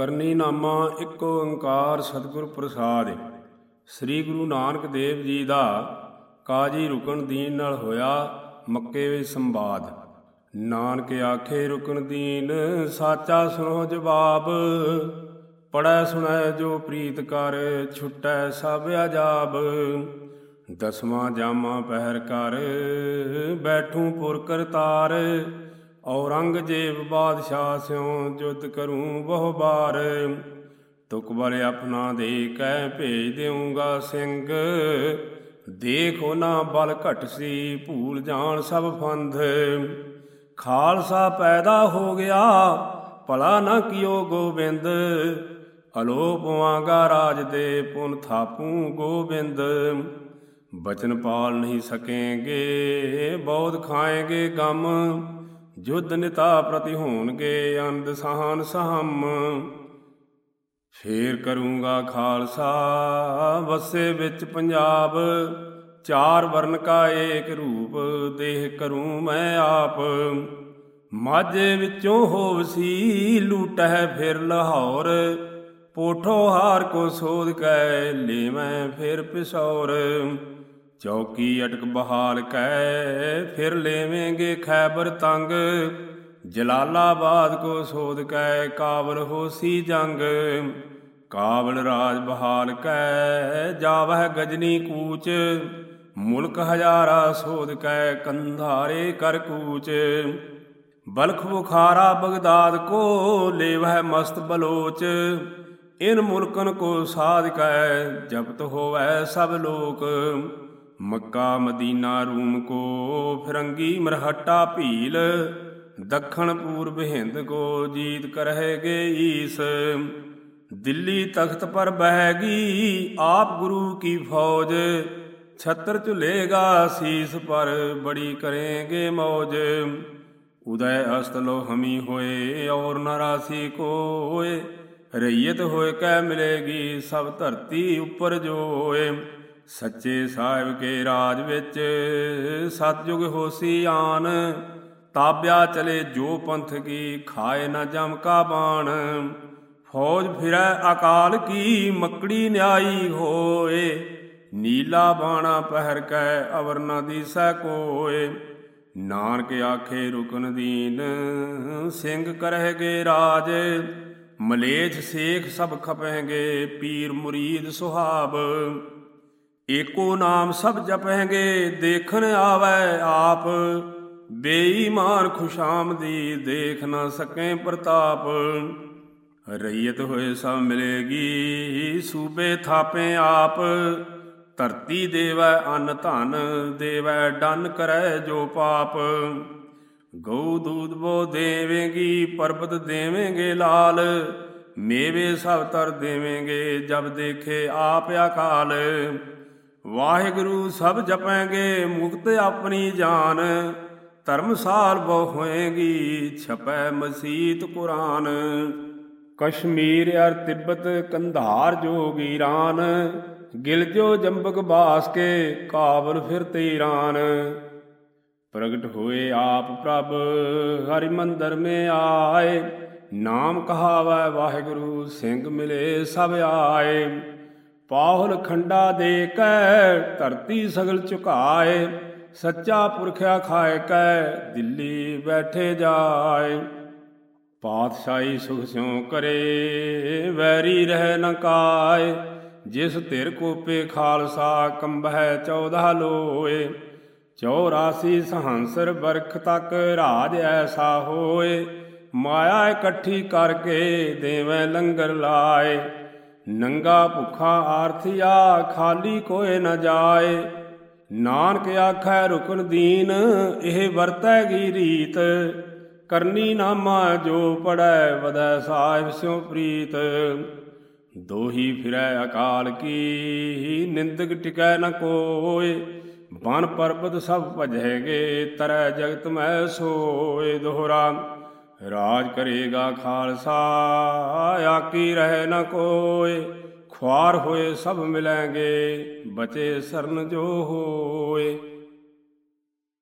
ਕਰਨੀ ਨਾਮਾ ਇੱਕ ਓੰਕਾਰ ਸਤਿਗੁਰ ਪ੍ਰਸਾਦ। ਸ੍ਰੀ ਗੁਰੂ ਨਾਨਕ ਦੇਵ ਜੀ ਦਾ ਕਾਜੀ ਰੁਕਣ ਦੀਨ ਨਾਲ ਹੋਇਆ ਮੱਕੇ ਵਿੱਚ ਸੰਵਾਦ। ਨਾਨਕ ਆਖੇ, ਰੁਕਣ ਦੀਨ ਸਾਚਾ ਸੁਣੋ ਜਵਾਬ। ਪੜੈ ਸੁਣੈ ਜੋ ਪ੍ਰੀਤ ਕਰ, ਛੁਟੈ ਸਭ ਅਜਾਬ। ਦਸਵਾਂ ਜਾਮਾ ਪਹਿਰ ਕਰ, ਬੈਠੂ ਪੁਰ ਕਰਤਾਰ ਔਰੰਗਜ਼ੇਬ ਬਾਦਸ਼ਾਹ ਸਿਉ ਜੁਦ ਕਰੂੰ ਬਹੁ ਬਾਰ। ਤੁਕ ਬਲ ਆਪਣਾ ਦੇ ਕਹਿ ਭੇਜ ਦੇਊਂਗਾ ਸਿੰਘ। ਦੇਖੋ ਨਾ ਬਲ ਘਟ ਸੀ ਭੂਲ ਜਾਣ ਸਭ ਫੰਧ। ਖਾਲਸਾ ਪੈਦਾ ਹੋ ਗਿਆ, ਭਲਾ ਨਾ ਕਿਓ ਗੋਬਿੰਦ। ਅਲੋਪ ਵਾਂਗਾ ਰਾਜ ਦੇ ਪੁਨ ਥਾਪੂ ਗੋਬਿੰਦ। ਬਚਨ ਪਾਲ ਨਹੀਂ ਸਕੇਗੇ ਬਹੁਤ ਖਾਏਗੇ ਗਮ। ਜੁਧ ਨਿਤਾ ਪ੍ਰਤੀ ਹੋਣਗੇ ਅੰਧ ਸਹਾਨ ਸਹਮ। ਫੇਰ ਕਰੂੰਗਾ ਖਾਲਸਾ, ਵਸੇ ਵਿੱਚ ਪੰਜਾਬ। ਚਾਰ ਵਰਨ ਕਾ ਏਕ ਰੂਪ, ਦੇਹ ਕਰੂੰ ਮੈਂ ਆਪ। ਮਾਝੇ ਵਿੱਚੋਂ ਹੋਵਸੀ, ਲੂਟਹਿ ਫਿਰ ਲਾਹੌਰ। ਪੋਠੋ ਹਾਰ ਕੋ ਸੋਧ ਕੈ, ਲੈ ਮੈਂ ਫਿਰ ਪਿਸੌਰ। ਚੌਕੀ ਅਟਕ ਬਹਾਲ ਕੈ ਫਿਰ ਲੈਵੇਂਗੇ ਖੈਬਰ ਤੰਗ। ਜਲਾਲਾਬਾਦ ਕੋ ਸੋਧ ਕੈ ਕਾਬਲ ਹੋਸੀ ਜੰਗ। ਕਾਬਲ ਰਾਜ ਬਹਾਲ ਕੈ ਜਾਵਹਿ ਗਜਨੀ ਕੂਚ। ਮੁਲਕ ਹਜ਼ਾਰਾ ਸੋਧ ਕੈ ਕੰਧਾਰੇ ਕਰ ਕੂਚ। ਬਲਖ ਬੁਖਾਰਾ ਬਗਦਾਦ ਕੋ, ਲੇਵਹਿ ਮਸਤ ਬਲੋਚ। ਇਨ ਮੁਲਕਨ ਕੋ ਸਾਧ ਕੈ ਜਪਤ ਹੋਵੈ ਸਭ ਲੋਕ। ਮੱਕਾ ਮਦੀਨਾ ਰੂਮ ਕੋ ਫਿਰੰਗੀ ਮਰਹਟਾ ਭੀਲ, ਦੱਖਣ ਪੂਰਬ ਹਿੰਦ ਕੋ ਜੀਤ ਕਰਹਿਗੇ ਈਸ ਦਿੱਲੀ ਤਖਤ ਪਰ ਬਹਿਗੀ ਆਪ ਗੁਰੂ ਕੀ ਫੌਜ, ਛਤਰ ਝੁਲੇਗਾ ਸੀਸ ਪਰ ਬੜੀ ਕਰੇਗੇ ਮੌਜ। ਉਦੈ ਅਸਤ ਲੋ ਹਮੀ ਹੋਏ ਔਰ ਨਰਾਸੀ ਕੋਏ, ਰਈਅਤ ਹੋਏ ਕਹਿ ਮਿਲੇਗੀ ਸਭ ਧਰਤੀ ਉੱਪਰ ਜੋਏ। ਸੱਚੇ ਸਾਹਿਬ ਕੇ ਰਾਜ ਵਿੱਚ ਸਤਜੁਗ ਹੋਸੀ ਆਨ, ਤਾਬਿਆ ਚਲੇ ਜੋ ਪੰਥ ਕੀ ਖਾਏ ਨਾ ਜਮ ਕਾ ਬਾਣ। ਫੌਜ ਫਿਰੈ ਅਕਾਲ ਕੀ, ਮੱਕੜੀ ਨਿਆਈ ਹੋਏ। ਨੀਲਾ ਬਾਣਾ ਪਹਿਰ ਕੈ, ਅਵਰ ਨ ਦੀਸੈ ਕੋਏ। ਨਾਨਕ ਆਖੇ, ਰੁਕਨ ਦੀਨ, ਸਿੰਘ ਕਰਹਿਗੇ ਰਾਜ। ਮਲੇਛ ਸੇਖ ਸਭ ਖਪਹਿਗੇ ਪੀਰ ਮੁਰੀਦ ਸੁਹਾਬ। ਏਕੋ ਨਾਮ ਸਭ ਜਪਹਿਗੇ, ਦੇਖਣ ਆਵੈ ਆਪ। ਬੇਈਮਾਨ ਖੁਸ਼ਾਮ ਦੀ, ਦੇਖ ਨਾ ਸਕੇ ਪ੍ਰਤਾਪ। ਰਈਅਤ ਹੋਏ ਸਭ ਮਿਲੇਗੀ, ਸੂਬੇ ਥਾਪੇ ਆਪ। ਧਰਤੀ ਦੇਵੈ ਅੰਨ ਧਨ, ਦੇਵੈ ਡਨ ਕਰੈ ਜੋ ਪਾਪ। ਗਊ ਦੂਧ ਬੋ ਦੇਵੇਂਗੀ, ਪਰਬਤ ਦੇਵੇਂਗੇ ਲਾਲ। ਮੇਵੇ ਸਭ ਤਰ ਦੇਵੇਂਗੇ, ਜਬ ਦੇਖੇ ਆਪ ਅਕਾਲ। ਵਾਹਿਗੁਰੂ ਸਭ ਜਪਾਂਗੇ, ਮੁਕਤ ਆਪਣੀ ਜਾਨ। ਧਰਮਸਾਲ ਬਹੁ ਹੋਏਗੀ, ਛਪੈ ਮਸੀਤ ਕੁਰਾਨ। ਕਸ਼ਮੀਰ ਅਰ ਤਿੱਬਤ ਕੰਧਾਰ ਜੋਗੀ ਈਰਾਨ ਗਿਲਜੋ ਜੰਬਕ ਬਾਸ ਕੇ ਕਾਬਲ ਫਿਰ ਤੀਰਾਨ। ਪ੍ਰਗਟ ਹੋਏ ਆਪ ਪ੍ਰਭ, ਹਰਿ ਮੰਦਰ ਮੇ ਆਏ। ਨਾਮ ਕਹਾਵੈ ਵਾਹਿਗੁਰੂ, ਸਿੰਘ ਮਿਲੇ ਸਭ ਆਏ। ਪਾਹੁਲ ਖੰਡਾ ਦੇ ਕੈ, ਧਰਤੀ ਸਗਲ ਝੁਕਾਏ, ਸੱਚਾ ਪੁਰਖਿਆ ਖਾਏ ਕੈ, ਦਿੱਲੀ ਬੈਠੇ ਜਾਏ। ਪਾਤਸ਼ਾਹੀ ਸੁਖ ਸਿਉ ਕਰੇ, ਵੈਰੀ ਰਹਿ ਨ ਕਾਏ। ਜਿਸ ਧਿਰ ਕੋਪੇ ਖਾਲਸਾ ਕੰਬਹਿ 14 ਲੋਏ। 84 ਸਹੰਸਰ ਬਰਖ ਤੱਕ ਰਾਜ ਐਸਾ ਹੋਏ। ਮਾਇਆ ਇਕੱਠੀ ਕਰਕੇ ਦੇਵੇਂ ਲੰਗਰ ਲਾਏ। ਨੰਗਾ ਭੁੱਖਾ ਆਰਥਿਆ ਖਾਲੀ ਕੋਏ ਨ ਜਾਏ। ਨਾਨਕ ਆਖੈ ਰੁਕਨ ਦੀਨ, ਇਹ ਵਰਤੈ ਗੀ ਰੀਤ। ਕਰਨੀ ਨਾਮਾ ਜੋ ਪੜੈ ਵਦੈ ਸਾਹਿਬ ਸਿਉ ਪ੍ਰੀਤ। ਦੋਹੀ ਫਿਰੈ ਅਕਾਲ ਕੀ, ਨਿੰਦਕ ਟਿਕੈ ਨ ਕੋਏ। ਬਨ ਪਰਬਤ ਸਭ ਭਜੈਗੇ ਤਰੈ ਜਗਤ ਮੈ ਸੋਏ। ਦੋਹਰਾ ਰਾਜ ਕਰੇਗਾ ਖਾਲਸਾ, ਆਕੀ ਰਹਿ ਨ ਕੋਏ, ਖੁਆਰ ਹੋਏ ਸਭ ਮਿਲਾਂਗੇ, ਬਚੇ ਸਰਨ ਜੋ ਹੋਏ।